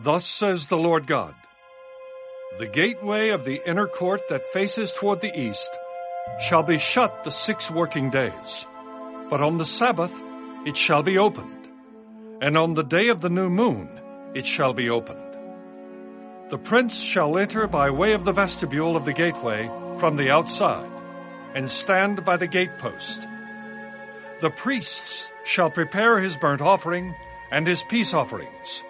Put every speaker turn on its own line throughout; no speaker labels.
Thus says the Lord God The gateway of the inner court that faces toward the east shall be shut the six working days, but on the Sabbath it shall be opened, and on the day of the new moon it shall be opened. The prince shall enter by way of the vestibule of the gateway from the outside, and stand by the gatepost. The priests shall prepare his burnt offering and his peace offerings.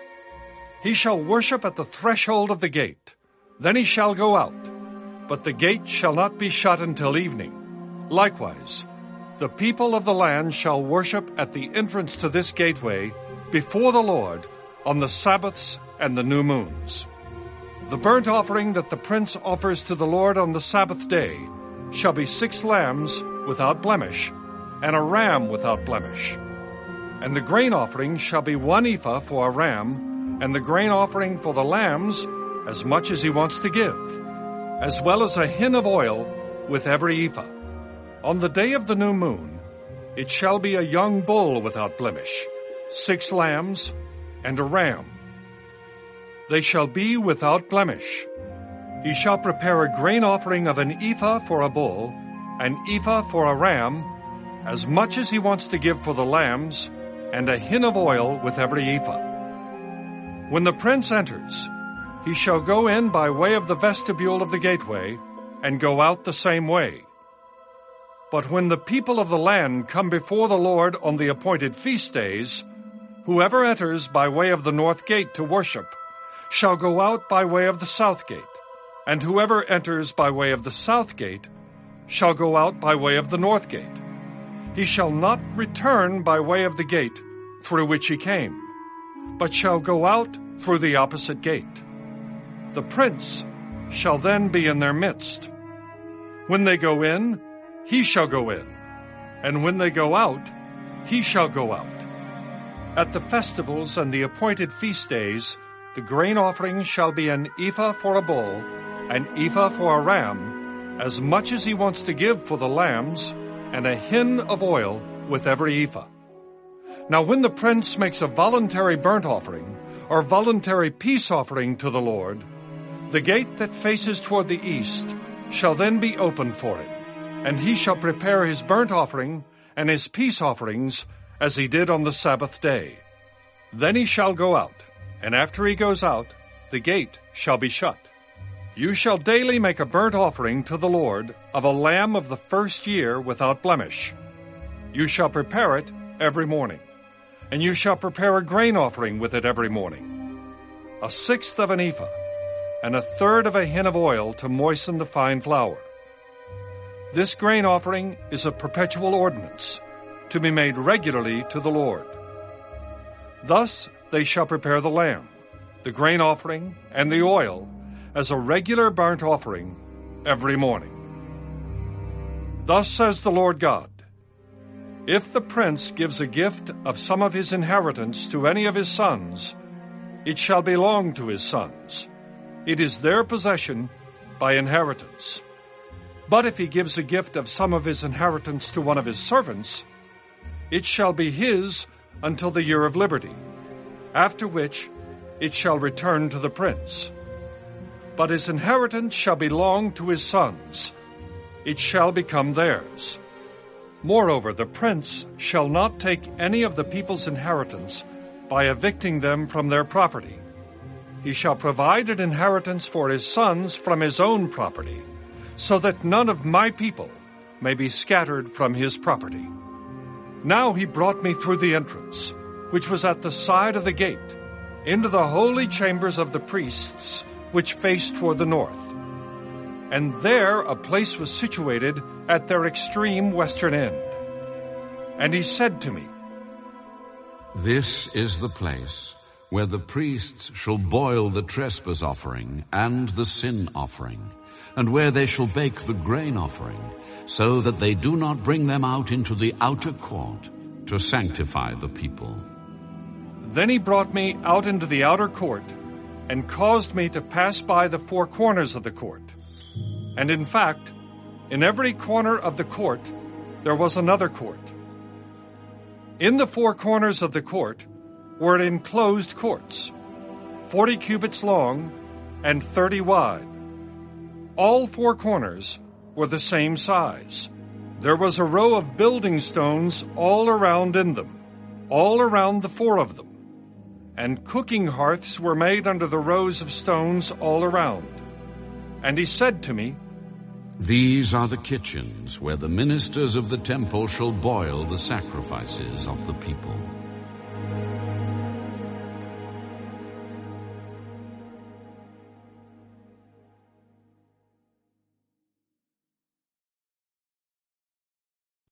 He shall worship at the threshold of the gate. Then he shall go out, but the gate shall not be shut until evening. Likewise, the people of the land shall worship at the entrance to this gateway before the Lord on the Sabbaths and the new moons. The burnt offering that the prince offers to the Lord on the Sabbath day shall be six lambs without blemish, and a ram without blemish. And the grain offering shall be one ephah for a ram, and the grain offering for the lambs as much as he wants to give, as well as a hin of oil with every ephah. On the day of the new moon, it shall be a young bull without blemish, six lambs, and a ram. They shall be without blemish. He shall prepare a grain offering of an ephah for a bull, an ephah for a ram, as much as he wants to give for the lambs, and a hin of oil with every ephah. When the prince enters, he shall go in by way of the vestibule of the gateway, and go out the same way. But when the people of the land come before the Lord on the appointed feast days, whoever enters by way of the north gate to worship shall go out by way of the south gate, and whoever enters by way of the south gate shall go out by way of the north gate. He shall not return by way of the gate through which he came, but shall go out through the opposite gate. The prince shall then be in their midst. When they go in, he shall go in, and when they go out, he shall go out. At the festivals and the appointed feast days, the grain offering shall be an ephah for a bull, an ephah for a ram, as much as he wants to give for the lambs, and a hin of oil with every ephah. Now when the prince makes a voluntary burnt offering, or voluntary peace offering to the Lord, the gate that faces toward the east shall then be opened for him, and he shall prepare his burnt offering and his peace offerings as he did on the Sabbath day. Then he shall go out, and after he goes out, the gate shall be shut. You shall daily make a burnt offering to the Lord of a lamb of the first year without blemish. You shall prepare it every morning, and you shall prepare a grain offering with it every morning, a sixth of an ephah, and a third of a hin of oil to moisten the fine flour. This grain offering is a perpetual ordinance, to be made regularly to the Lord. Thus they shall prepare the lamb, the grain offering, and the oil as a regular burnt offering every morning. Thus says the Lord God, If the prince gives a gift of some of his inheritance to any of his sons, it shall belong to his sons. It is their possession by inheritance. But if he gives a gift of some of his inheritance to one of his servants, it shall be his until the year of liberty, after which it shall return to the prince. But his inheritance shall belong to his sons. It shall become theirs. Moreover, the prince shall not take any of the people's inheritance by evicting them from their property. He shall provide an inheritance for his sons from his own property, so that none of my people may be scattered from his property. Now he brought me through the entrance, which was at the side of the gate, into the holy chambers of the priests, which faced toward the north. And there a place was situated at their extreme western end. And he said to me,
This is the place where the priests shall boil the trespass offering and the sin offering, and where they shall bake the grain offering, so that they do not bring them out into the outer court to sanctify the people.
Then he brought me out into the outer court, and caused me to pass by the four corners of the court. And in fact, in every corner of the court there was another court. In the four corners of the court were enclosed courts. forty cubits long and thirty wide. All four corners were the same size. There was a row of building stones all around in them, all around the four of them. And cooking hearths were made under the rows of stones all around. And he said to me,
These are the kitchens where the ministers of the temple shall boil the sacrifices of the people.